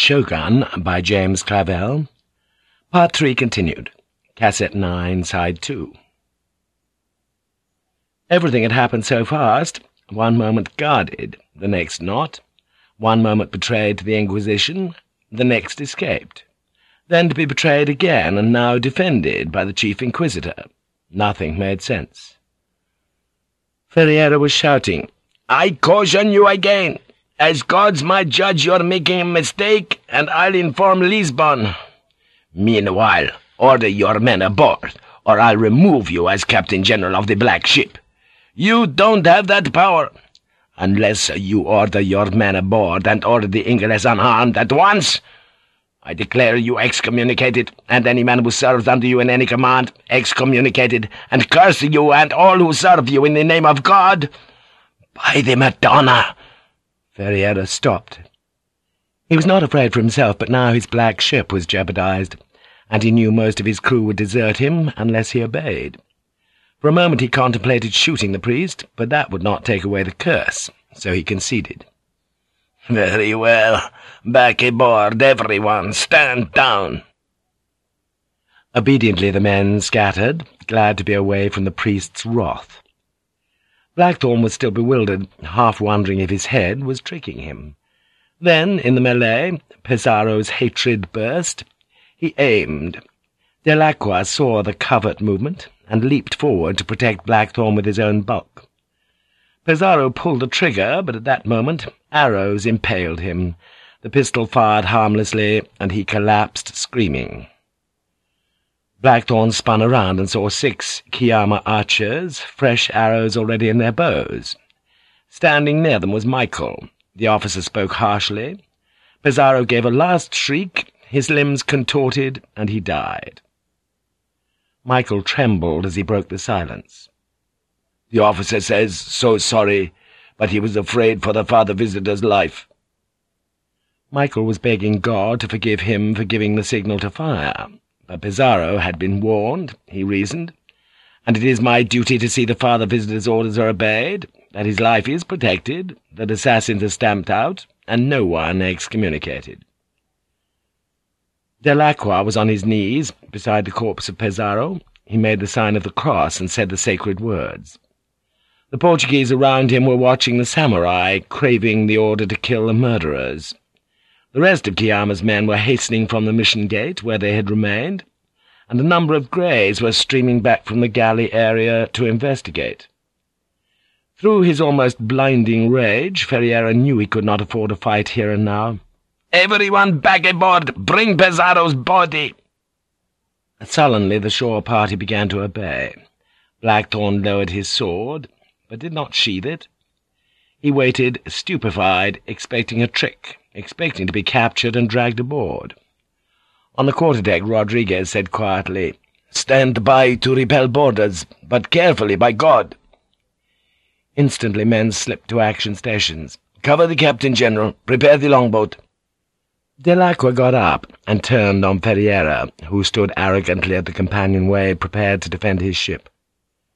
Shogun by James Clavell. Part 3 continued. Cassette 9, Side 2. Everything had happened so fast, one moment guarded, the next not, one moment betrayed to the Inquisition, the next escaped, then to be betrayed again, and now defended by the Chief Inquisitor. Nothing made sense. Ferriera was shouting, I caution you again! As God's my judge, you're making a mistake, and I'll inform Lisbon. Meanwhile, order your men aboard, or I'll remove you as Captain General of the Black Ship. You don't have that power. Unless you order your men aboard and order the Inglés unharmed at once, I declare you excommunicated, and any man who serves under you in any command excommunicated, and curse you and all who serve you in the name of God. By the Madonna! Ferriera stopped. He was not afraid for himself, but now his black ship was jeopardized, and he knew most of his crew would desert him unless he obeyed. For a moment he contemplated shooting the priest, but that would not take away the curse, so he conceded. "'Very well. Back aboard, everyone. Stand down.' Obediently the men scattered, glad to be away from the priest's wrath. Blackthorne was still bewildered, half wondering if his head was tricking him. Then, in the melee, Pizarro's hatred burst. He aimed. Dell'Aqua saw the covert movement, and leaped forward to protect Blackthorne with his own bulk. Pizarro pulled the trigger, but at that moment arrows impaled him. The pistol fired harmlessly, and he collapsed screaming. Blackthorne spun around and saw six Kiyama archers, fresh arrows already in their bows. Standing near them was Michael. The officer spoke harshly. Pizarro gave a last shriek, his limbs contorted, and he died. Michael trembled as he broke the silence. The officer says, so sorry, but he was afraid for the father visitor's life. Michael was begging God to forgive him for giving the signal to fire. Pizarro had been warned, he reasoned, and it is my duty to see the father visitor's orders are obeyed, that his life is protected, that assassins are stamped out, and no one excommunicated. Dell'Aqua was on his knees beside the corpse of Pizarro. He made the sign of the cross and said the sacred words. The Portuguese around him were watching the samurai, craving the order to kill the murderers. The rest of Kiyama's men were hastening from the mission gate, where they had remained, and a number of greys were streaming back from the galley area to investigate. Through his almost blinding rage, Ferriera knew he could not afford a fight here and now. "'Everyone back aboard! Bring Pizarro's body!' Sullenly the shore party began to obey. Blackthorne lowered his sword, but did not sheathe it. He waited, stupefied, expecting a trick expecting to be captured and dragged aboard. On the quarterdeck, Rodriguez said quietly, "'Stand by to repel boarders, but carefully, by God!' Instantly men slipped to action stations. "'Cover the Captain General. Prepare the longboat.' Dell'Aqua got up and turned on Ferriera, who stood arrogantly at the companionway, prepared to defend his ship.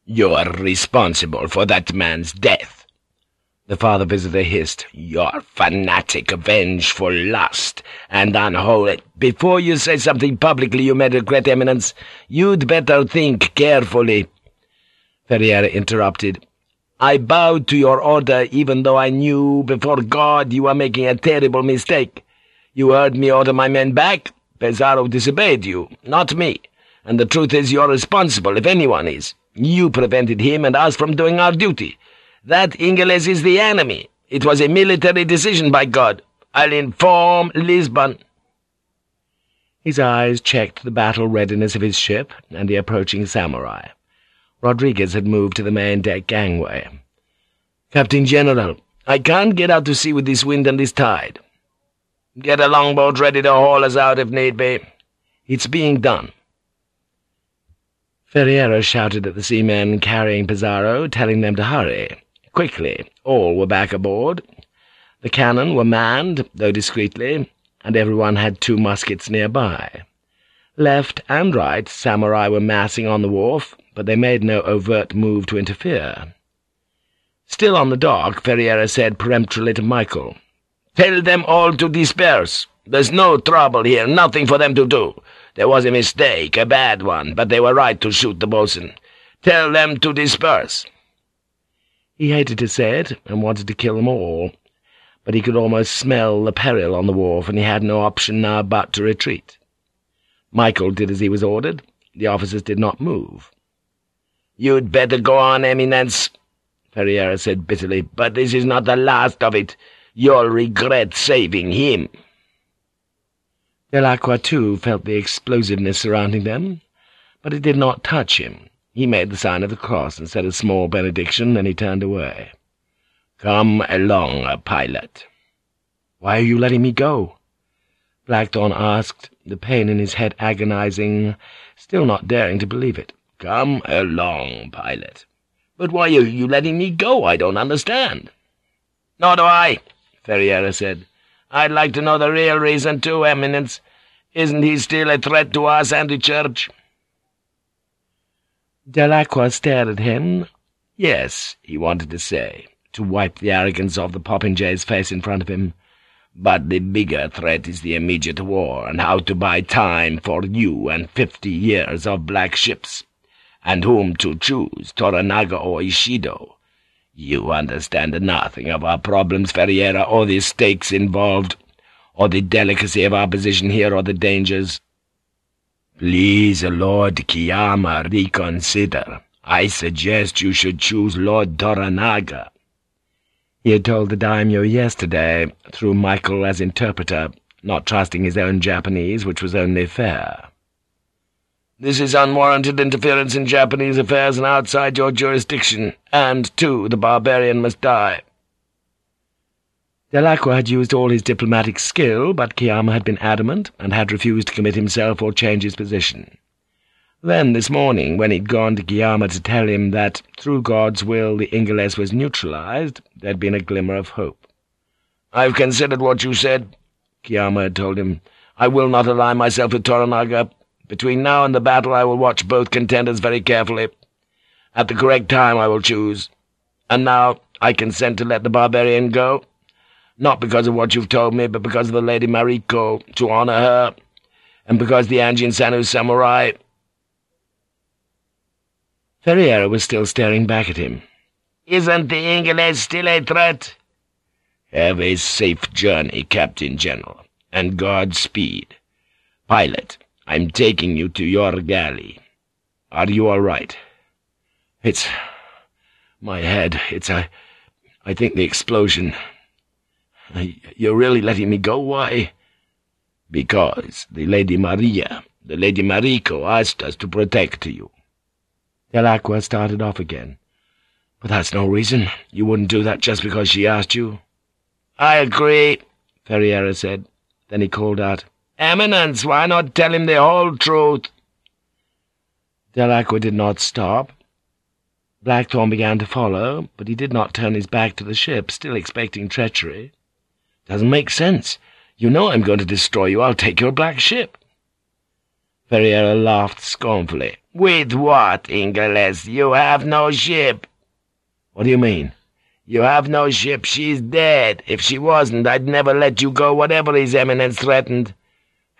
"'You're responsible for that man's death.' The father visitor hissed, Your fanatic fanatic, for lust, and unholy. Before you say something publicly you may regret, Eminence, you'd better think carefully." Ferriera interrupted. "I bowed to your order, even though I knew before God you were making a terrible mistake. You heard me order my men back. Pizarro disobeyed you, not me, and the truth is you're responsible, if anyone is. You prevented him and us from doing our duty.' That Ingles is the enemy. It was a military decision, by God. I'll inform Lisbon.' His eyes checked the battle readiness of his ship and the approaching samurai. Rodriguez had moved to the main deck gangway. "'Captain General, I can't get out to sea with this wind and this tide. Get a longboat ready to haul us out if need be. It's being done.' Ferriera shouted at the seamen carrying Pizarro, telling them to hurry. Quickly, all were back aboard. The cannon were manned, though discreetly, and everyone had two muskets nearby. Left and right, samurai were massing on the wharf, but they made no overt move to interfere. Still on the dock, Ferriera said peremptorily to Michael, "'Tell them all to disperse. There's no trouble here, nothing for them to do. There was a mistake, a bad one, but they were right to shoot the boatswain. Tell them to disperse.' He hated to say it, and wanted to kill them all, but he could almost smell the peril on the wharf, and he had no option now but to retreat. Michael did as he was ordered. The officers did not move. "'You'd better go on, Eminence,' Ferriera said bitterly, "'but this is not the last of it. You'll regret saving him.' Dell'Aqua, too, felt the explosiveness surrounding them, but it did not touch him. He made the sign of the cross and said a small benediction, then he turned away. "'Come along, uh, pilot.' "'Why are you letting me go?' Blackthorne asked, the pain in his head agonizing, still not daring to believe it. "'Come along, pilot.' "'But why are you letting me go? I don't understand.' "'Nor do I,' Ferriera said. "'I'd like to know the real reason, too, Eminence. Isn't he still a threat to us and the Church?' Dell'Aqua stared at him. Yes, he wanted to say, to wipe the arrogance off the popinjay's face in front of him. But the bigger threat is the immediate war, and how to buy time for you and fifty years of black ships, and whom to choose, Toranaga or Ishido. You understand nothing of our problems, Ferriera, or the stakes involved, or the delicacy of our position here, or the dangers. Please, Lord Kiyama, reconsider. I suggest you should choose Lord Toranaga. He had told the daimyo yesterday, through Michael as interpreter, not trusting his own Japanese, which was only fair. This is unwarranted interference in Japanese affairs and outside your jurisdiction, and, too, the barbarian must die. Dell'Aqua had used all his diplomatic skill, but Kiyama had been adamant, and had refused to commit himself or change his position. Then, this morning, when he'd gone to Kiyama to tell him that, through God's will, the Ingles was neutralized, there'd been a glimmer of hope. "'I've considered what you said,' Kiyama had told him. "'I will not ally myself with Toranaga. Between now and the battle I will watch both contenders very carefully. At the correct time I will choose. And now I consent to let the barbarian go, not because of what you've told me, but because of the Lady Mariko, to honor her, and because the Anjin Sanu samurai Ferriera was still staring back at him. "'Isn't the Ingles still a threat?' "'Have a safe journey, Captain General, and Godspeed. Pilot, I'm taking you to your galley. Are you all right?' "'It's... my head. It's a... I think the explosion... You're really letting me go? Why?' "'Because the Lady Maria, the Lady Mariko, asked us to protect you.' Dell'Aqua started off again. But that's no reason. You wouldn't do that just because she asked you. I agree, Ferriera said. Then he called out, Eminence, why not tell him the whole truth? Dell'Aqua did not stop. Blackthorne began to follow, but he did not turn his back to the ship, still expecting treachery. Doesn't make sense. You know I'm going to destroy you. I'll take your black ship. Ferriera laughed scornfully. "'With what, Ingles? You have no ship.' "'What do you mean?' "'You have no ship. She's dead. If she wasn't, I'd never let you go, whatever His Eminence threatened.'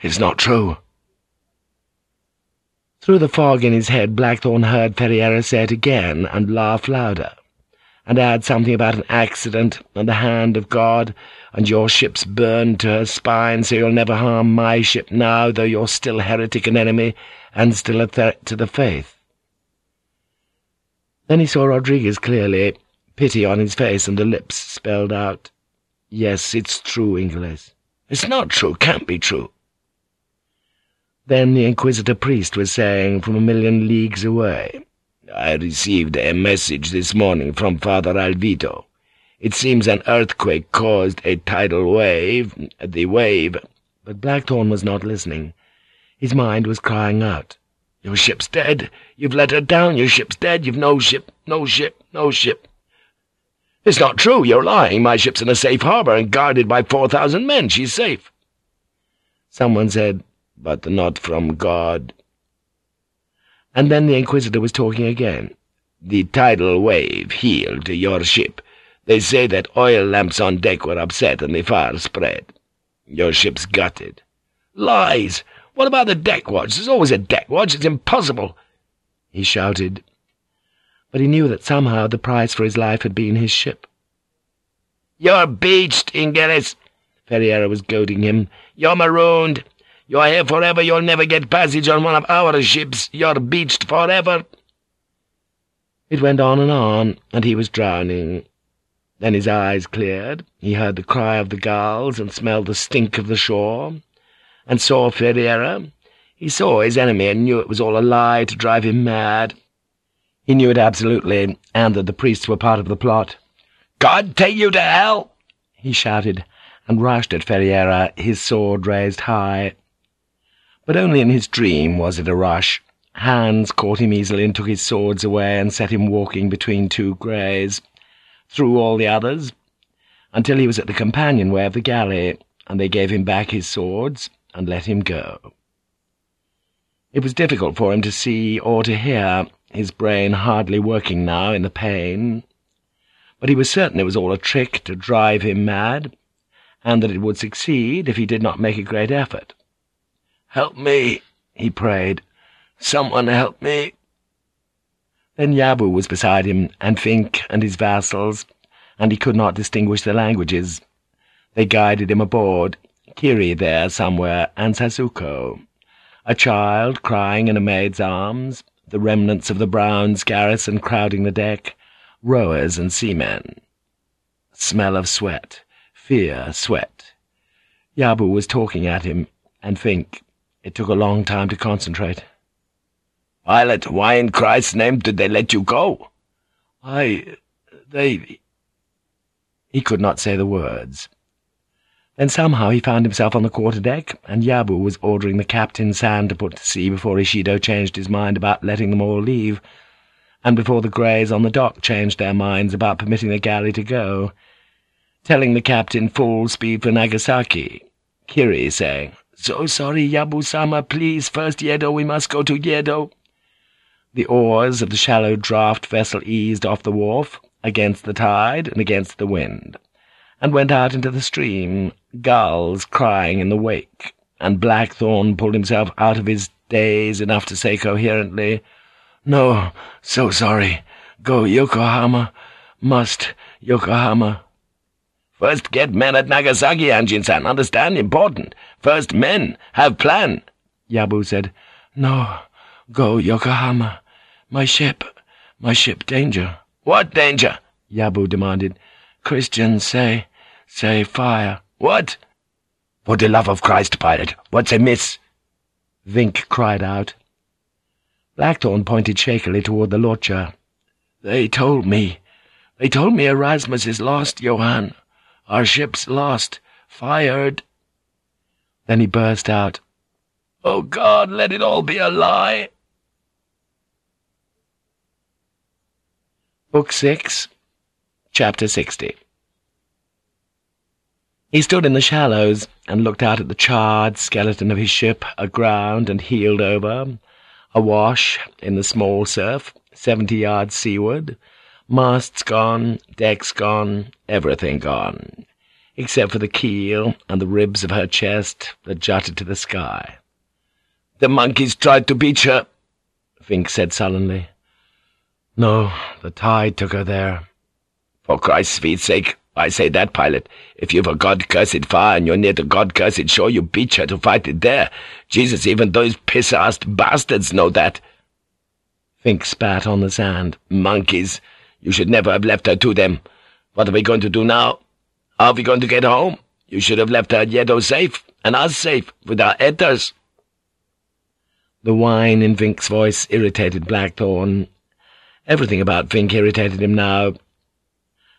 "'It's not true.' Through the fog in his head, Blackthorne heard Ferriera say it again, and laugh louder, and add something about an accident and the hand of God, and your ship's burned to her spine, so you'll never harm my ship now, though you're still heretic and enemy, and still a threat to the faith. Then he saw Rodriguez clearly, pity on his face, and the lips spelled out, Yes, it's true, Ingles. It's not true, can't be true. Then the Inquisitor priest was saying from a million leagues away, I received a message this morning from Father Alvito. It seems an earthquake caused a tidal wave, the wave— But Blackthorne was not listening. His mind was crying out. "'Your ship's dead! You've let her down! Your ship's dead! You've no ship, no ship, no ship!' "'It's not true! You're lying! My ship's in a safe harbor and guarded by four thousand men! She's safe!' Someone said, "'But not from God.' And then the Inquisitor was talking again. "'The tidal wave heeled your ship. They say that oil lamps on deck were upset and the fire spread.' Your ship's gutted. Lies! What about the deck watch? There's always a deck watch. It's impossible! He shouted. But he knew that somehow the price for his life had been his ship. You're beached, Ingeris, Ferriera was goading him. You're marooned. You're here forever. You'll never get passage on one of our ships. You're beached forever. It went on and on, and he was drowning. Then his eyes cleared. He heard the cry of the gulls and smelled the stink of the shore, and saw Ferriera. He saw his enemy and knew it was all a lie to drive him mad. He knew it absolutely, and that the priests were part of the plot. "'God take you to hell!' he shouted, and rushed at Ferriera, his sword raised high. But only in his dream was it a rush. Hands caught him easily and took his swords away and set him walking between two greys, through all the others, until he was at the companionway of the galley, and they gave him back his swords and let him go. It was difficult for him to see or to hear, his brain hardly working now in the pain, but he was certain it was all a trick to drive him mad, and that it would succeed if he did not make a great effort. "'Help me,' he prayed. "'Someone help me.' Then Yabu was beside him, and Vinck and his vassals, and he could not distinguish the languages. They guided him aboard, Kiri there somewhere, and Sazuko. A child crying in a maid's arms, the remnants of the Browns' garrison crowding the deck, rowers and seamen. Smell of sweat, fear, sweat. Yabu was talking at him, and Vinck. It took a long time to concentrate. "'Pilot, why in Christ's name did they let you go?' "'I... they...' He could not say the words. Then somehow he found himself on the quarter-deck, and Yabu was ordering the captain San to put to sea before Ishido changed his mind about letting them all leave, and before the Greys on the dock changed their minds about permitting the galley to go telling the captain full speed for Nagasaki. Kiri saying, "'So sorry, Yabu-sama, please, first Yedo, we must go to Yedo.' The oars of the shallow draught vessel eased off the wharf, against the tide and against the wind, and went out into the stream, gulls crying in the wake, and Blackthorne pulled himself out of his daze enough to say coherently, "'No, so sorry. Go Yokohama. Must Yokohama.' First get men at Nagasaki, Anjin-san. Understand? Important. First men. Have plan. Yabu said, No. Go Yokohama. My ship. My ship danger. What danger? Yabu demanded. Christians say, say fire. What? For the love of Christ, pilot, what's amiss? Vinck cried out. Blackthorne pointed shakily toward the lorcha. They told me. They told me Erasmus is lost, Johann. Our ship's lost. Fired. Then he burst out. Oh, God, let it all be a lie. Book 6, Chapter 60 He stood in the shallows and looked out at the charred skeleton of his ship, aground and heeled over, awash in the small surf, seventy yards seaward, Masts gone, decks gone, everything gone, except for the keel and the ribs of her chest that jutted to the sky. "'The monkeys tried to beach her,' Vinck said sullenly. "'No, the tide took her there.' "'For Christ's sweet sake, I say that, pilot. If you've a God-cursed fire and you're near the God-cursed shore, you beach her to fight it there. Jesus, even those piss-assed bastards know that.' Vinck spat on the sand. "'Monkeys! You should never have left her to them. What are we going to do now? How are we going to get home? You should have left her Yedo safe, and us safe, with our Etters. The whine in Vinck's voice irritated Blackthorne. Everything about Vinck irritated him now.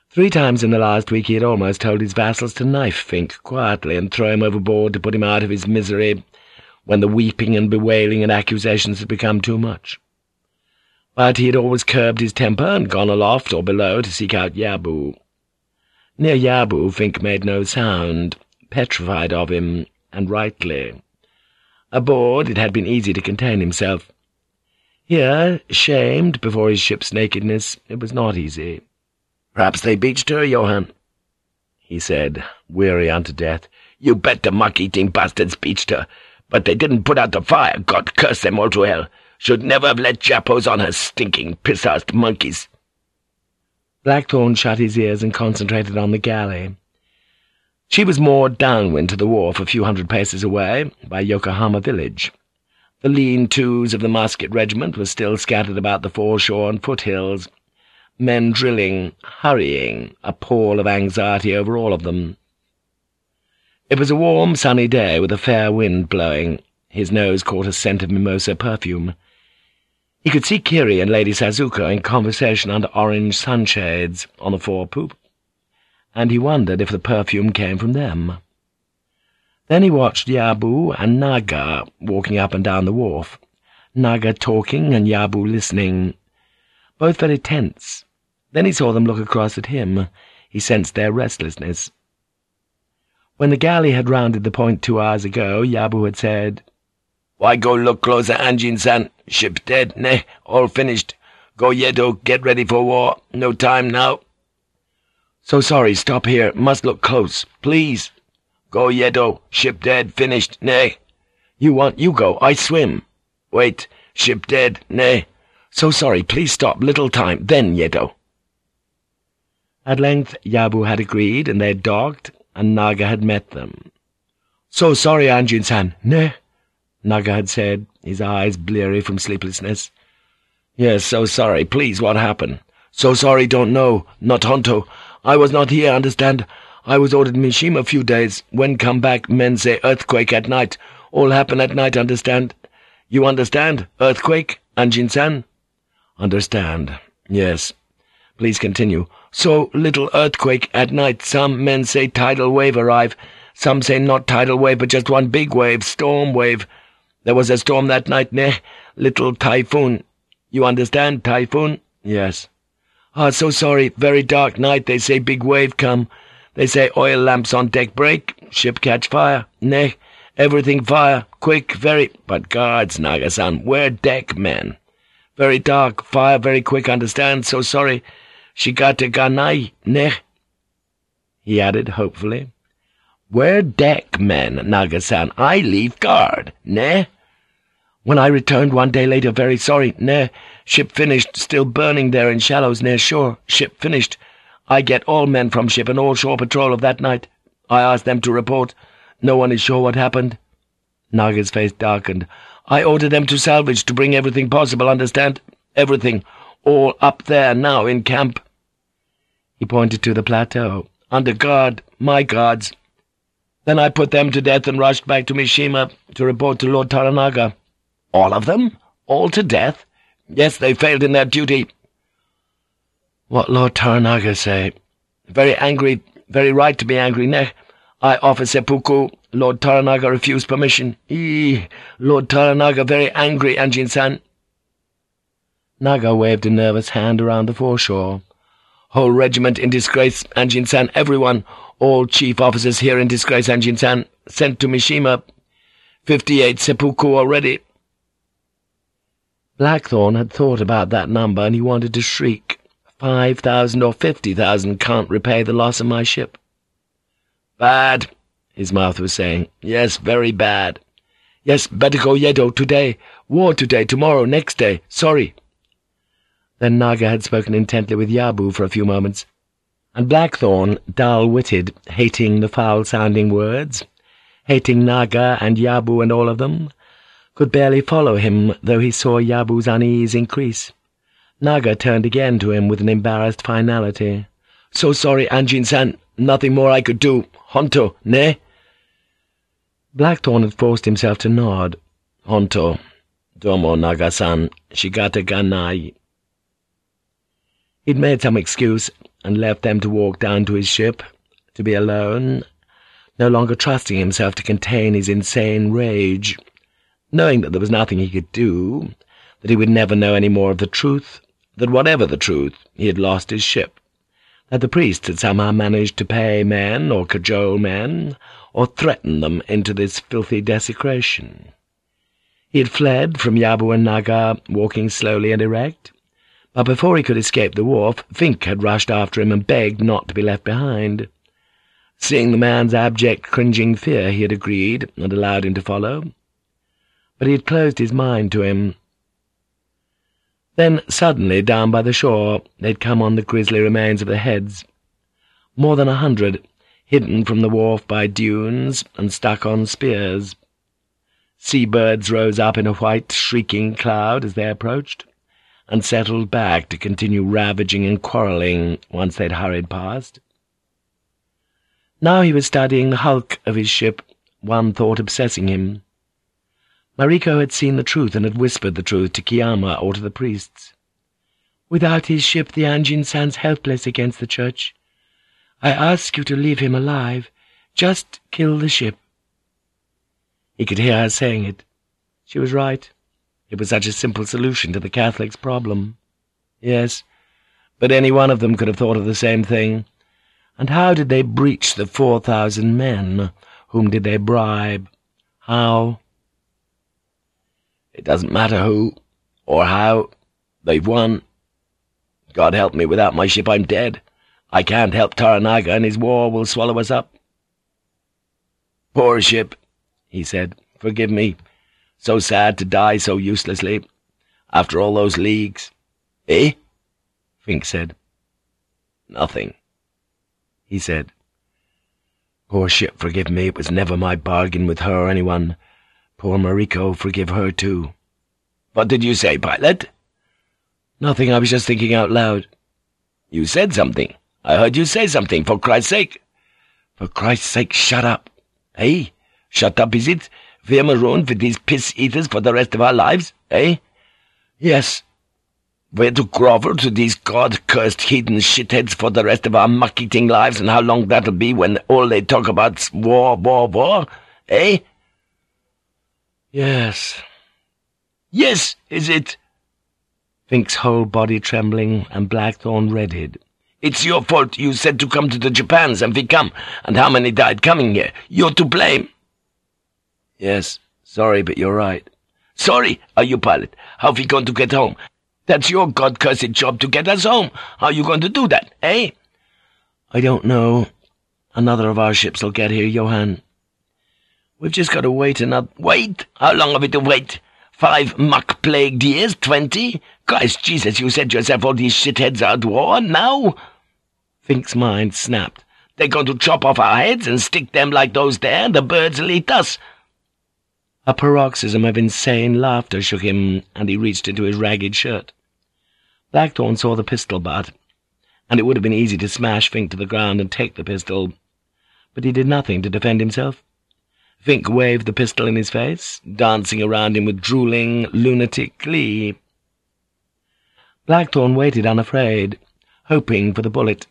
Three times in the last week he had almost told his vassals to knife Vinck quietly and throw him overboard to put him out of his misery, when the weeping and bewailing and accusations had become too much but he had always curbed his temper and gone aloft or below to seek out Yabu. Near Yabu, Vinck made no sound, petrified of him, and rightly. Aboard, it had been easy to contain himself. Here, shamed before his ship's nakedness, it was not easy. "'Perhaps they beached her, Johann,' he said, weary unto death. You bet the muck-eating bastards beached her. But they didn't put out the fire, God curse them all to hell. Should never have let Jappos on her stinking, piss-arsed monkeys. Blackthorne shut his ears and concentrated on the galley. She was moored downwind to the wharf a few hundred paces away, by Yokohama village. The lean-tos of the musket regiment were still scattered about the foreshore and foothills, men drilling, hurrying, a pall of anxiety over all of them. It was a warm, sunny day, with a fair wind blowing. His nose caught a scent of mimosa perfume. He could see Kiri and Lady Sazuko in conversation under orange sunshades on the forepoop, and he wondered if the perfume came from them. Then he watched Yabu and Naga walking up and down the wharf, Naga talking and Yabu listening, both very tense. Then he saw them look across at him. He sensed their restlessness. When the galley had rounded the point two hours ago, Yabu had said, why go look closer, Anjin-san? Ship dead, ne? All finished. Go Yedo, get ready for war. No time now. So sorry, stop here. Must look close. Please. Go Yedo, ship dead, finished, ne? You want, you go, I swim. Wait, ship dead, ne? So sorry, please stop, little time, then Yedo. At length Yabu had agreed, and they had docked, and Naga had met them. So sorry, Anjin-san, ne? Naga had said, his eyes bleary from sleeplessness. Yes, so sorry. Please, what happened? So sorry, don't know. Not Honto. I was not here, understand? I was ordered Mishima a few days. When come back, men say earthquake at night. All happen at night, understand? You understand? Earthquake? Anjin-san? Understand. Yes. Please continue. So little earthquake at night. Some men say tidal wave arrive. Some say not tidal wave, but just one big wave, storm wave. There was a storm that night, ne? Little typhoon. You understand, typhoon? Yes. Ah, so sorry. Very dark night. They say big wave come. They say oil lamps on deck break. Ship catch fire. Ne? Everything fire. Quick, very... But guards, Naga-san. Where deck, men? Very dark. Fire very quick, understand? So sorry. She got Shigata ganai, ne? He added hopefully. Where deck, men, Naga-san? I leave guard, ne? When I returned one day later, very sorry, near ship finished, still burning there in shallows near shore, ship finished. I get all men from ship and all shore patrol of that night. I asked them to report. No one is sure what happened. Naga's face darkened. I ordered them to salvage, to bring everything possible, understand? Everything. All up there now in camp. He pointed to the plateau. Under guard, my guards. Then I put them to death and rushed back to Mishima to report to Lord Toranaga. All of them? All to death? Yes, they failed in their duty. What Lord Toranaga say? Very angry, very right to be angry, ne? I offer seppuku. Lord Toranaga refused permission. Eee, Lord Toranaga very angry, Anjin-san. Naga waved a nervous hand around the foreshore. Whole regiment in disgrace, Anjin-san, everyone, all chief officers here in disgrace, Anjin-san, sent to Mishima. Fifty-eight seppuku already. Blackthorne had thought about that number, and he wanted to shriek. Five thousand or fifty thousand can't repay the loss of my ship. Bad, his mouth was saying. Yes, very bad. Yes, better go Yedo today. War today, tomorrow, next day. Sorry. Then Naga had spoken intently with Yabu for a few moments, and Blackthorne, dull-witted, hating the foul-sounding words, hating Naga and Yabu and all of them, could barely follow him, though he saw Yabu's unease increase. Naga turned again to him with an embarrassed finality. "'So sorry, Anjin-san. Nothing more I could do. Honto, ne?' Blackthorne had forced himself to nod. "'Honto. Domo, Naga-san. Shigata ganai.' He'd made some excuse and left them to walk down to his ship, to be alone, no longer trusting himself to contain his insane rage knowing that there was nothing he could do, that he would never know any more of the truth, that whatever the truth, he had lost his ship, that the priest had somehow managed to pay men, or cajole men, or threaten them into this filthy desecration. He had fled from Yabu and Naga, walking slowly and erect, but before he could escape the wharf, Vinck had rushed after him and begged not to be left behind. Seeing the man's abject, cringing fear, he had agreed and allowed him to follow. But he had closed his mind to him. Then, suddenly, down by the shore, they'd come on the grisly remains of the heads. More than a hundred, hidden from the wharf by dunes and stuck on spears. Seabirds rose up in a white, shrieking cloud as they approached, and settled back to continue ravaging and quarrelling once they'd hurried past. Now he was studying the hulk of his ship, one thought obsessing him. Mariko had seen the truth and had whispered the truth to Kiyama or to the priests. Without his ship the Anjin stands helpless against the church. I ask you to leave him alive. Just kill the ship. He could hear her saying it. She was right. It was such a simple solution to the Catholics' problem. Yes, but any one of them could have thought of the same thing. And how did they breach the four thousand men? Whom did they bribe? How? It doesn't matter who, or how. They've won. God help me, without my ship I'm dead. I can't help Toranaga, and his war will swallow us up. Poor ship, he said. Forgive me. So sad to die so uselessly. After all those leagues. Eh? Vinck said. Nothing. He said. Poor ship, forgive me. It was never my bargain with her or anyone. Poor Mariko, forgive her too. What did you say, pilot? Nothing, I was just thinking out loud. You said something. I heard you say something, for Christ's sake. For Christ's sake, shut up. Eh? Shut up, is it? We're marooned with these piss-eaters for the rest of our lives, eh? Yes. We're to grovel to these God-cursed heathen shitheads for the rest of our muck-eating lives, and how long that'll be when all they talk about's war, war, war, eh? Yes. Yes, is it? Vinck's whole body trembling, and Blackthorne reddened. It's your fault you said to come to the Japans, and we come, and how many died coming here? You're to blame. Yes, sorry, but you're right. Sorry, are you, pilot? How we going to get home? That's your God-cursed job to get us home. How you going to do that, eh? I don't know. Another of our ships will get here, Johann. We've just got to wait another... Wait? How long are we to wait? Five muck-plagued years? Twenty? Christ Jesus, you said yourself all these shitheads are at war. Now? Vinck's mind snapped. They're going to chop off our heads and stick them like those there. and The birds will eat us. A paroxysm of insane laughter shook him, and he reached into his ragged shirt. Blackthorne saw the pistol butt, and it would have been easy to smash Vinck to the ground and take the pistol, but he did nothing to defend himself. Vinck waved the pistol in his face, dancing around him with drooling, lunatic glee. Blackthorne waited unafraid, hoping for the bullet.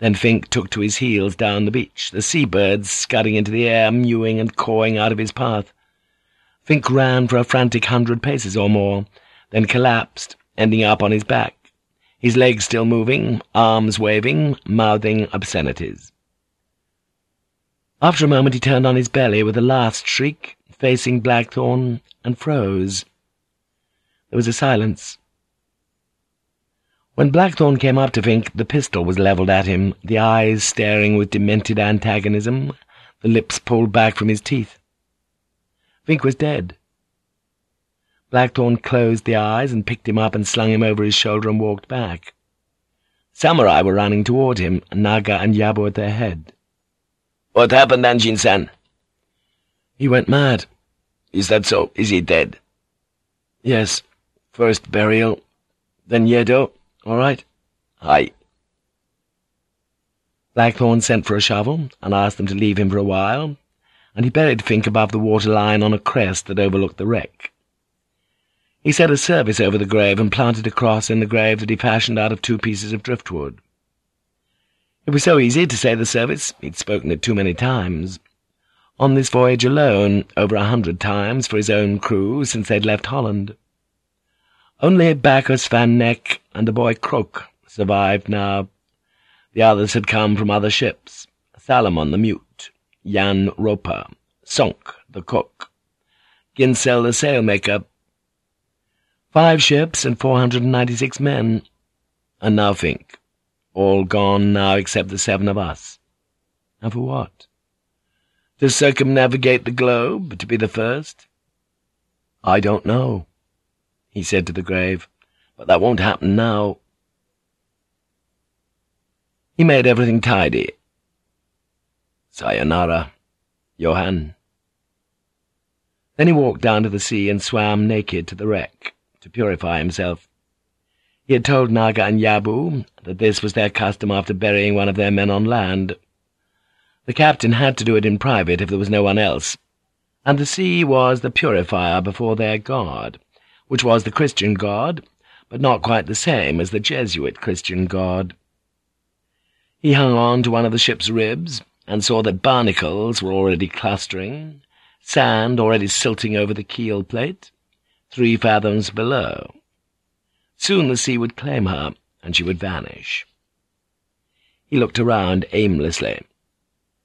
Then Vinck took to his heels down the beach, the seabirds scudding into the air, mewing and cawing out of his path. Vinck ran for a frantic hundred paces or more, then collapsed, ending up on his back, his legs still moving, arms waving, mouthing obscenities. After a moment he turned on his belly with a last shriek, facing Blackthorne, and froze. There was a silence. When Blackthorne came up to Vinck, the pistol was levelled at him, the eyes staring with demented antagonism, the lips pulled back from his teeth. Vinck was dead. Blackthorne closed the eyes and picked him up and slung him over his shoulder and walked back. Samurai were running toward him, Naga and Yabu at their head. What happened, Anjin-san? He went mad. Is that so? Is he dead? Yes. First burial, then Yedo. All right? Aye. Blackthorne sent for a shovel and asked them to leave him for a while, and he buried Vinck above the waterline on a crest that overlooked the wreck. He said a service over the grave and planted a cross in the grave that he fashioned out of two pieces of driftwood. It was so easy to say the service, he'd spoken it too many times. On this voyage alone, over a hundred times for his own crew since they'd left Holland. Only Bacchus Van Neck and the boy Crook survived now. The others had come from other ships. Salomon the mute, Jan Roper, Sonk the cook, Ginsel the sailmaker. Five ships and four hundred and ninety-six men. And now Vinck. All gone now except the seven of us. And for what? To circumnavigate the globe, to be the first? I don't know, he said to the grave, but that won't happen now. He made everything tidy. Sayonara, Johann. Then he walked down to the sea and swam naked to the wreck, to purify himself. He had told Naga and Yabu that this was their custom after burying one of their men on land. The captain had to do it in private if there was no one else, and the sea was the purifier before their god, which was the Christian god, but not quite the same as the Jesuit Christian god. He hung on to one of the ship's ribs and saw that barnacles were already clustering, sand already silting over the keel plate, three fathoms below. Soon the sea would claim her, and she would vanish. He looked around aimlessly.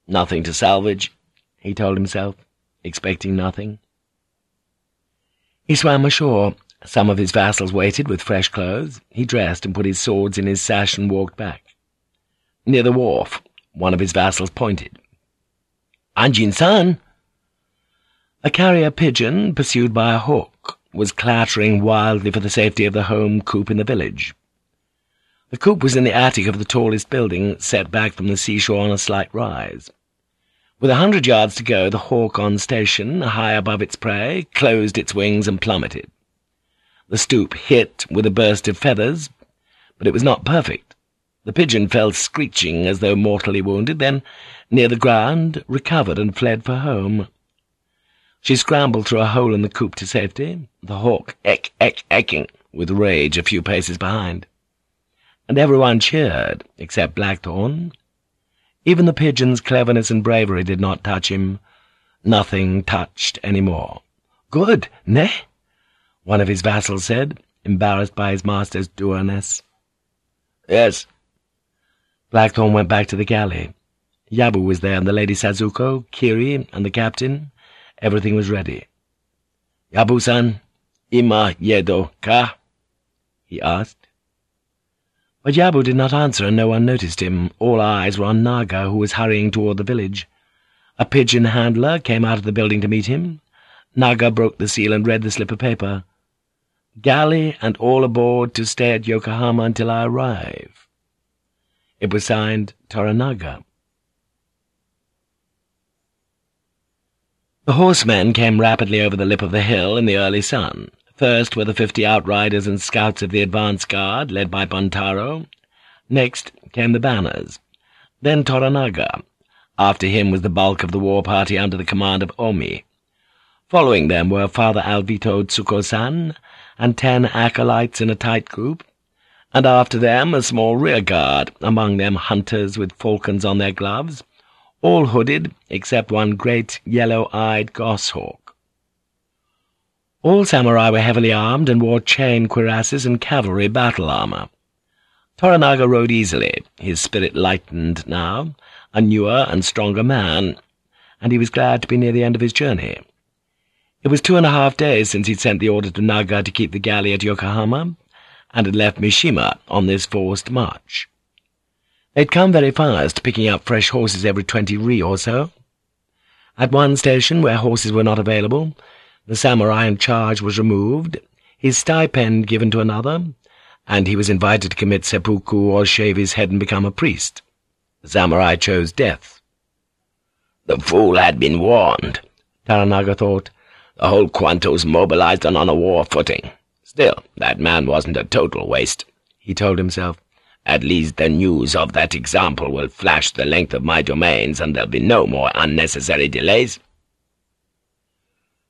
Nothing to salvage, he told himself, expecting nothing. He swam ashore. Some of his vassals waited with fresh clothes. He dressed and put his swords in his sash and walked back. Near the wharf, one of his vassals pointed. Anjin-san! A carrier pigeon, pursued by a hawk, was clattering wildly for the safety of the home coop in the village. The coop was in the attic of the tallest building, set back from the seashore on a slight rise. With a hundred yards to go, the hawk on station, high above its prey, closed its wings and plummeted. The stoop hit with a burst of feathers, but it was not perfect. The pigeon fell screeching as though mortally wounded, then, near the ground, recovered and fled for home. She scrambled through a hole in the coop to safety, the hawk eck, eck, ecking with rage a few paces behind. And everyone cheered, except Blackthorne. Even the pigeon's cleverness and bravery did not touch him. Nothing touched any more. Good, ne? One of his vassals said, embarrassed by his master's dourness. Yes. Blackthorne went back to the galley. Yabu was there, and the Lady Sazuko, Kiri, and the captain, Everything was ready. Yabu-san, ima yedo ka? he asked. But Yabu did not answer, and no one noticed him. All eyes were on Naga, who was hurrying toward the village. A pigeon handler came out of the building to meet him. Naga broke the seal and read the slip of paper. Galley and all aboard to stay at Yokohama until I arrive. It was signed Toranaga. The horsemen came rapidly over the lip of the hill in the early sun. First were the fifty outriders and scouts of the advance guard, led by Buntaro. Next came the banners. Then Toranaga. After him was the bulk of the war party under the command of Omi. Following them were Father Alvito Tsukku-san and ten acolytes in a tight group, and after them a small rear guard, among them hunters with falcons on their gloves, all hooded except one great yellow-eyed goshawk. All samurai were heavily armed and wore chain cuirasses and cavalry battle armor. Toranaga rode easily, his spirit lightened now, a newer and stronger man, and he was glad to be near the end of his journey. It was two and a half days since he'd sent the order to Naga to keep the galley at Yokohama, and had left Mishima on this forced march. They'd come very fast, picking up fresh horses every twenty ri or so. At one station, where horses were not available, the samurai in charge was removed, his stipend given to another, and he was invited to commit seppuku or shave his head and become a priest. The samurai chose death. The fool had been warned, Toranaga thought. The whole Kwanto's mobilized and on a war footing. Still, that man wasn't a total waste, he told himself. At least the news of that example will flash the length of my domains, and there'll be no more unnecessary delays.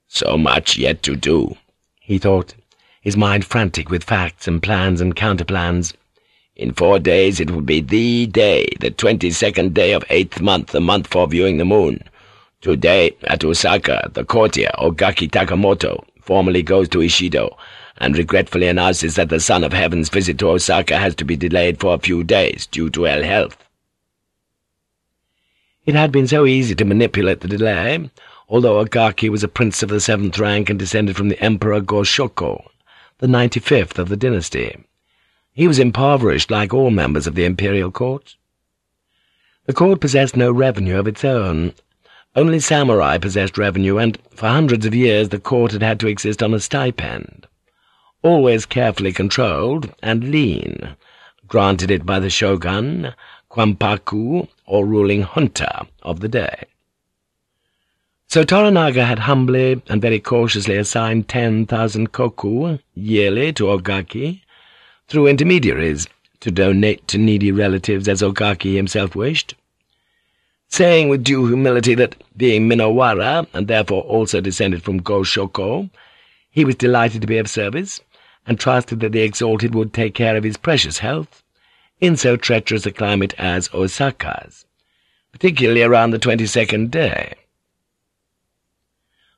So much yet to do, he thought, his mind frantic with facts and plans and counterplans. In four days it will be the day, the twenty-second day of eighth month, the month for viewing the moon. Today, at Osaka, the courtier, Ogaki Takamoto, formally goes to Ishido, and regretfully announces that the Son of Heaven's visit to Osaka has to be delayed for a few days due to ill health. It had been so easy to manipulate the delay, although Ogaki was a prince of the seventh rank and descended from the Emperor Go-Shoko, the ninety-fifth of the dynasty. He was impoverished like all members of the imperial court. The court possessed no revenue of its own. Only samurai possessed revenue, and for hundreds of years the court had had to exist on a stipend, always carefully controlled and lean, granted it by the shogun, kwampaku, or ruling junta of the day. So Toranaga had humbly and very cautiously assigned ten thousand koku yearly to Ogaki, through intermediaries, to donate to needy relatives as Ogaki himself wished, saying with due humility that, being Minowara, and therefore also descended from Go-Shoko, he was delighted to be of service, and trusted that the Exalted would take care of his precious health, in so treacherous a climate as Osaka's, particularly around the twenty-second day.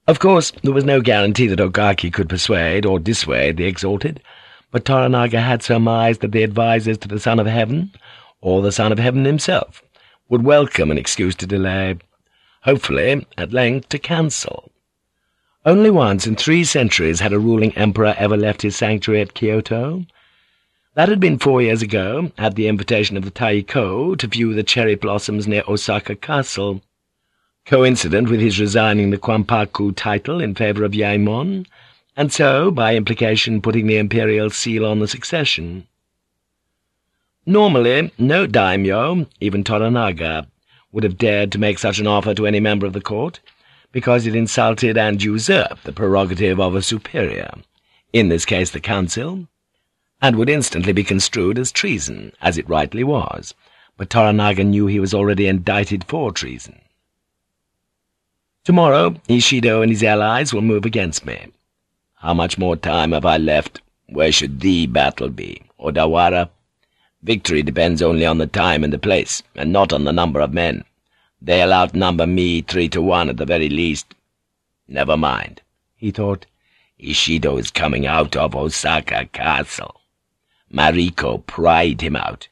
Of course, there was no guarantee that Ogaki could persuade or dissuade the Exalted, but Toranaga had surmised that the advisers to the Son of Heaven, or the Son of Heaven himself, would welcome an excuse to delay, hopefully, at length, to cancel. Only once in three centuries had a ruling emperor ever left his sanctuary at Kyoto. That had been four years ago, at the invitation of the Taiko to view the cherry blossoms near Osaka Castle coincident with his resigning the Kwampaku title in favour of Yaemon, and so, by implication, putting the imperial seal on the succession. Normally, no daimyo, even Toranaga, would have dared to make such an offer to any member of the court, because it insulted and usurped the prerogative of a superior, in this case the council, and would instantly be construed as treason, as it rightly was, but Toranaga knew he was already indicted for treason. Tomorrow, Ishido and his allies will move against me. How much more time have I left? Where should the battle be? Odawara? Victory depends only on the time and the place, and not on the number of men. They'll outnumber me three to one at the very least. Never mind, he thought. Ishido is coming out of Osaka Castle. Mariko pried him out.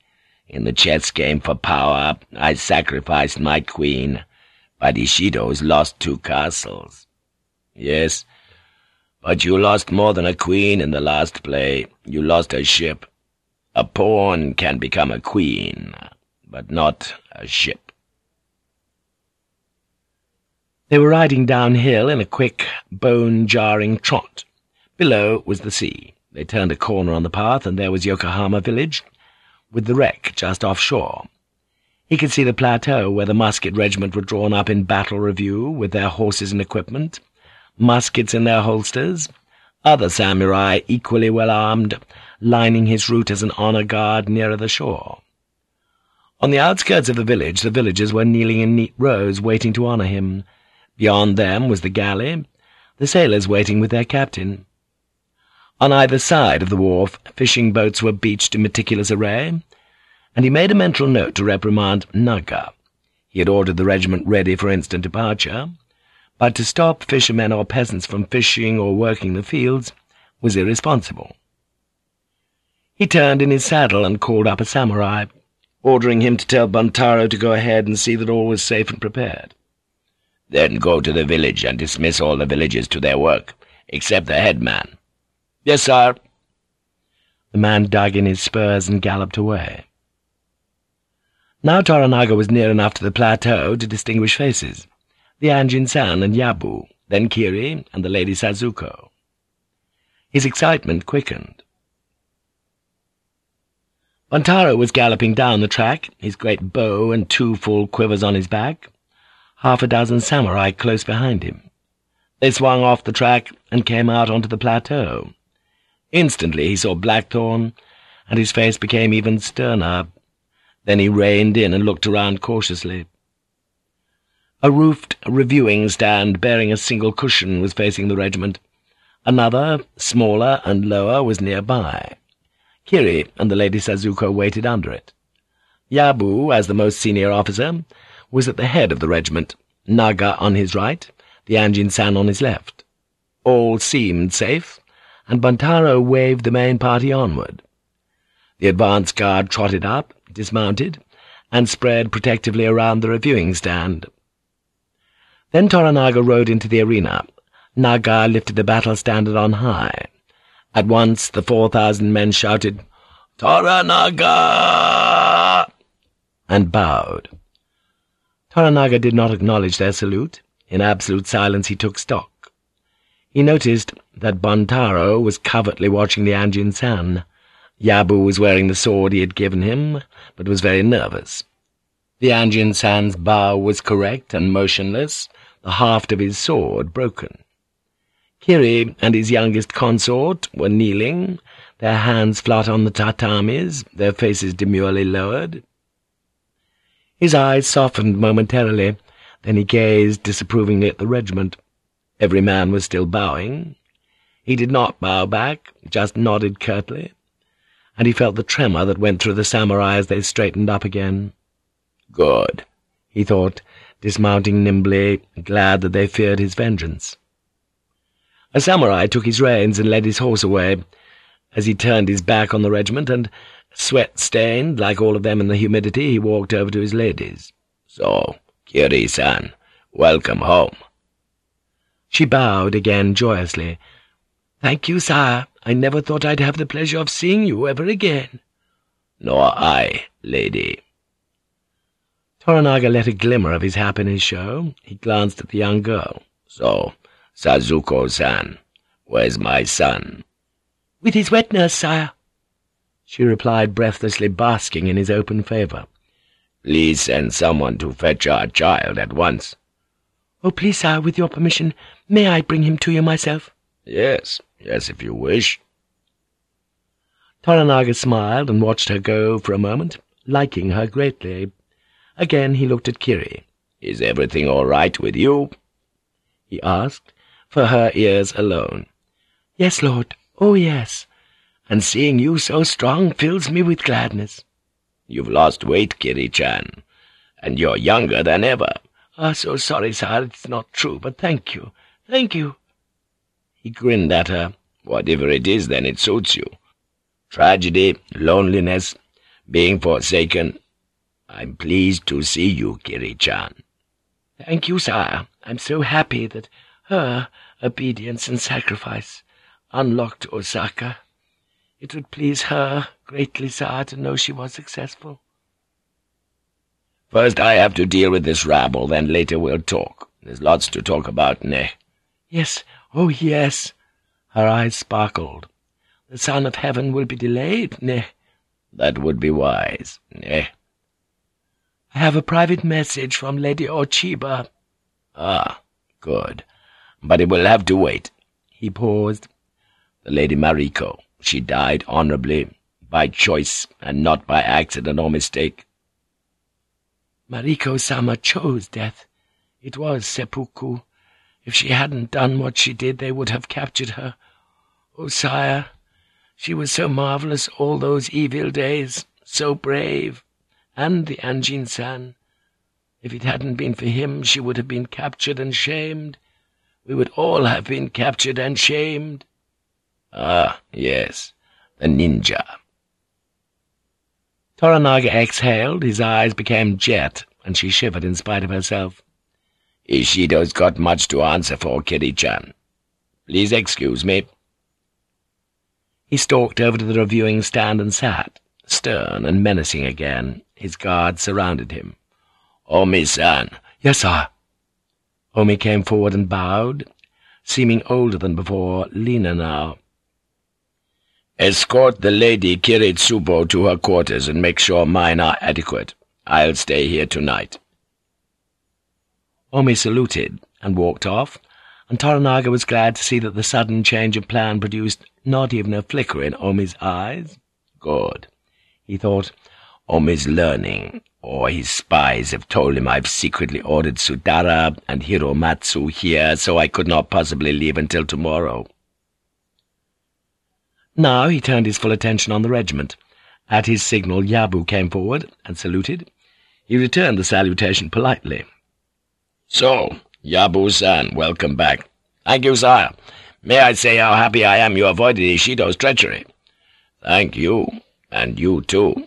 In the chess game for power, I sacrificed my queen but Ishido's lost two castles. Yes, but you lost more than a queen in the last play. You lost a ship. A pawn can become a queen, but not a ship. They were riding downhill in a quick, bone-jarring trot. Below was the sea. They turned a corner on the path, and there was Yokohama village, with the wreck just offshore. He could see the plateau where the musket regiment were drawn up in battle review with their horses and equipment, muskets in their holsters, other samurai equally well armed, lining his route as an honour guard nearer the shore. On the outskirts of the village, the villagers were kneeling in neat rows, waiting to honour him. Beyond them was the galley, the sailors waiting with their captain. On either side of the wharf, fishing boats were beached in meticulous array, and he made a mental note to reprimand Naga. He had ordered the regiment ready for instant departure, but to stop fishermen or peasants from fishing or working the fields was irresponsible. He turned in his saddle and called up a samurai, ordering him to tell Buntaro to go ahead and see that all was safe and prepared. Then go to the village and dismiss all the villagers to their work, except the headman. Yes, sir. The man dug in his spurs and galloped away. Now Toranaga was near enough to the plateau to distinguish faces. The Anjin-san and Yabu, then Kiri and the Lady Sazuko. His excitement quickened. Buntaro was galloping down the track, his great bow and two full quivers on his back, half a dozen samurai close behind him. They swung off the track and came out onto the plateau. Instantly he saw Blackthorne, and his face became even sterner, then he reined in and looked around cautiously. A roofed reviewing stand bearing a single cushion was facing the regiment. Another, smaller and lower, was nearby. Kiri and the Lady Sazuko waited under it. Yabu, as the most senior officer, was at the head of the regiment, Naga on his right, the Anjin-san on his left. All seemed safe, and Buntaro waved the main party onward. The advance guard trotted up, dismounted, and spread protectively around the reviewing stand. Then Toranaga rode into the arena. Naga lifted the battle standard on high. At once the four thousand men shouted, Toranaga! and bowed. Toranaga did not acknowledge their salute. In absolute silence he took stock. He noticed that Buntaro was covertly watching the Anjin San. Yabu was wearing the sword he had given him, but was very nervous. The Anjin San's bow was correct and motionless, the haft of his sword broken. Kiri and his youngest consort were kneeling, their hands flat on the tatamis, their faces demurely lowered. His eyes softened momentarily, then he gazed disapprovingly at the regiment. Every man was still bowing. He did not bow back, just nodded curtly, and he felt the tremor that went through the samurai as they straightened up again. Good, he thought, dismounting nimbly, glad that they feared his vengeance. A samurai took his reins and led his horse away, as he turned his back on the regiment, and, sweat-stained, like all of them in the humidity, he walked over to his ladies. "'So, Kiri-san, welcome home.' She bowed again joyously. "'Thank you, sire. I never thought I'd have the pleasure of seeing you ever again.' "'Nor I, lady.' Toranaga let a glimmer of his happiness show. He glanced at the young girl. "'So, Sazuko-san, where's my son?' "'With his wet nurse, sire.' She replied breathlessly, basking in his open favour. "'Please send someone to fetch our child at once.' "'Oh, please, sire, with your permission, may I bring him to you myself?' "'Yes, yes, if you wish.' Toranaga smiled and watched her go for a moment, liking her greatly. Again he looked at Kiri. "'Is everything all right with you?' he asked, for her ears alone. "'Yes, Lord, oh yes, and seeing you so strong fills me with gladness.' "'You've lost weight, Kiri-chan, and you're younger than ever.' "'Ah, so sorry, sir, it's not true, but thank you, thank you.' He grinned at her. "'Whatever it is, then it suits you. Tragedy, loneliness, being forsaken. I'm pleased to see you, Kiri-chan.' "'Thank you, sire. I'm so happy that her obedience and sacrifice unlocked Osaka. It would please her greatly, sire, to know she was successful.' "'First I have to deal with this rabble, then later we'll talk. There's lots to talk about, ne?' "'Yes, oh yes.' Her eyes sparkled. The Son of Heaven will be delayed, ne? That would be wise, ne? I have a private message from Lady Ochiba. Ah, good. But it will have to wait. He paused. The Lady Mariko, she died honorably, by choice, and not by accident or mistake. Mariko-sama chose death. It was seppuku. If she hadn't done what she did, they would have captured her. Oh, sire, she was so marvelous all those evil days, so brave, and the Anjin-san. If it hadn't been for him, she would have been captured and shamed. We would all have been captured and shamed. Ah, yes, the ninja. Toranaga exhaled, his eyes became jet, and she shivered in spite of herself. Ishido's got much to answer for, Kiri-chan. Please excuse me. He stalked over to the reviewing stand and sat, stern and menacing again. His guards surrounded him. Omi-san. Yes, sir. Omi came forward and bowed, seeming older than before, leaner now. Escort the lady Kiritsubo to her quarters and make sure mine are adequate. I'll stay here tonight. Omi saluted and walked off, and Toranaga was glad to see that the sudden change of plan produced not even a flicker in Omi's eyes. Good, he thought. Omi's learning, or his spies have told him I've secretly ordered Sudara and Hiromatsu here, so I could not possibly leave until tomorrow. Now he turned his full attention on the regiment. At his signal, Yabu came forward and saluted. He returned the salutation politely. So, Yabu-san, welcome back. Thank you, sire. May I say how happy I am you avoided Ishido's treachery? Thank you, and you too.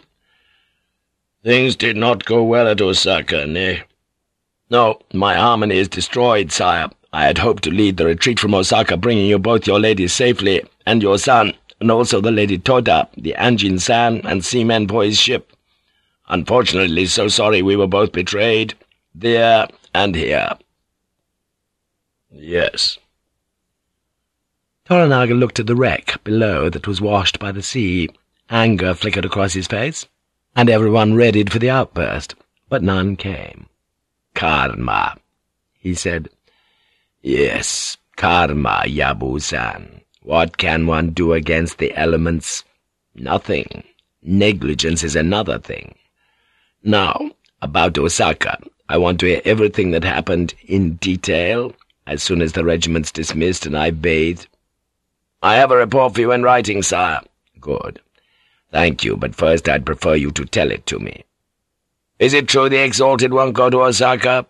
Things did not go well at Osaka, nay. No, my harmony is destroyed, sire. I had hoped to lead the retreat from Osaka, bringing you both your ladies safely, and your son, and also the Lady Tota, the Anjin-san, and seamen Boy's ship. Unfortunately, so sorry we were both betrayed. There and here. Yes. Toranaga looked at the wreck below that was washed by the sea. Anger flickered across his face, and everyone readied for the outburst, but none came. Karma, he said. Yes, karma, Yabu-san. What can one do against the elements? Nothing. Negligence is another thing. Now, about Osaka. I want to hear everything that happened in detail as soon as the regiment's dismissed and I've bathed. I have a report for you in writing, sire. Good. Thank you, but first I'd prefer you to tell it to me. Is it true the Exalted won't go to Osaka?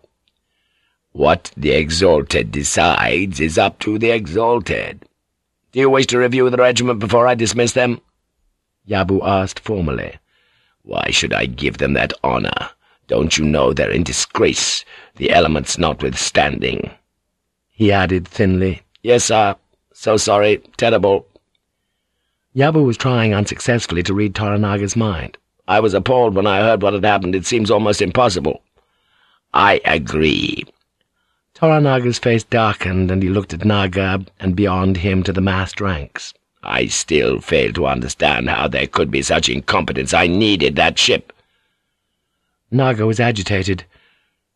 What the Exalted decides is up to the Exalted. Do you wish to review the regiment before I dismiss them? Yabu asked formally. Why should I give them that honor? Don't you know they're in disgrace, the elements notwithstanding? He added thinly, Yes, sir. So sorry. Terrible. Yabu was trying unsuccessfully to read Toranaga's mind. I was appalled when I heard what had happened. It seems almost impossible. I agree. Toranaga's face darkened, and he looked at Naga and beyond him to the massed ranks. I still fail to understand how there could be such incompetence. I needed that ship. Naga was agitated.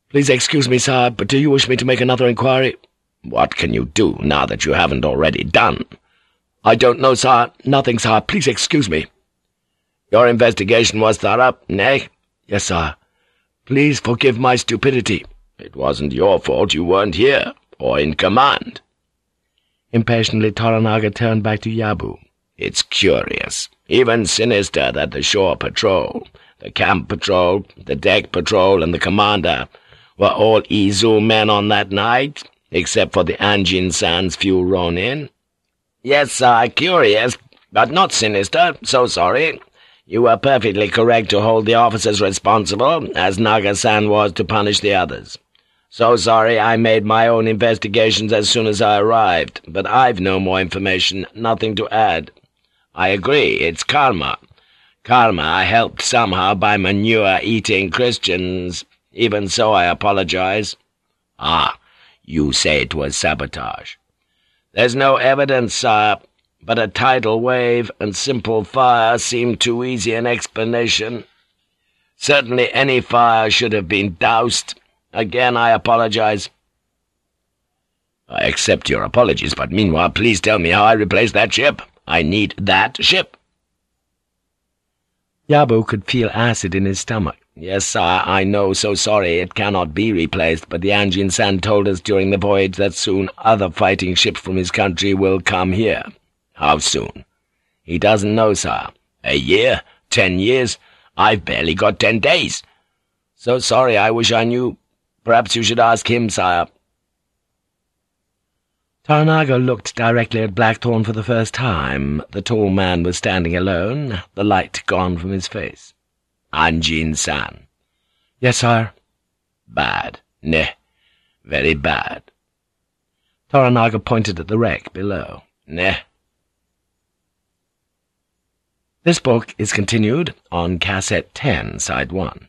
Please excuse me, sir, but do you wish me to make another inquiry? What can you do now that you haven't already done? I don't know, sir. Nothing, sir. Please excuse me. Your investigation was thorough, nay? Yes, sir. Please forgive my stupidity. It wasn't your fault you weren't here, or in command. Impatiently, Toranaga turned back to Yabu. It's curious, even sinister that the shore patrol, the camp patrol, the deck patrol, and the commander were all Izu men on that night, except for the Anjin-san's few Ronin. Yes, sir, curious, but not sinister, so sorry. You were perfectly correct to hold the officers responsible, as Naga-san was to punish the others. So sorry I made my own investigations as soon as I arrived, but I've no more information, nothing to add. I agree, it's karma. Karma I helped somehow by manure-eating Christians. Even so, I apologize. Ah, you say it was sabotage. There's no evidence, sir, but a tidal wave and simple fire seem too easy an explanation. Certainly any fire should have been doused. Again, I apologize. I accept your apologies, but meanwhile, please tell me how I replace that ship. I need that ship. Yabu could feel acid in his stomach. Yes, sire, I know, so sorry it cannot be replaced, but the Anjin-san told us during the voyage that soon other fighting ships from his country will come here. How soon? He doesn't know, sire. A year? Ten years? I've barely got ten days. So sorry, I wish I knew. Perhaps you should ask him, sire. Toranaga looked directly at Blackthorne for the first time. The tall man was standing alone, the light gone from his face. Anjin-san. Yes, sire. Bad. Neh. Very bad. Toranaga pointed at the wreck below. Neh. This book is continued on Cassette 10, Side 1.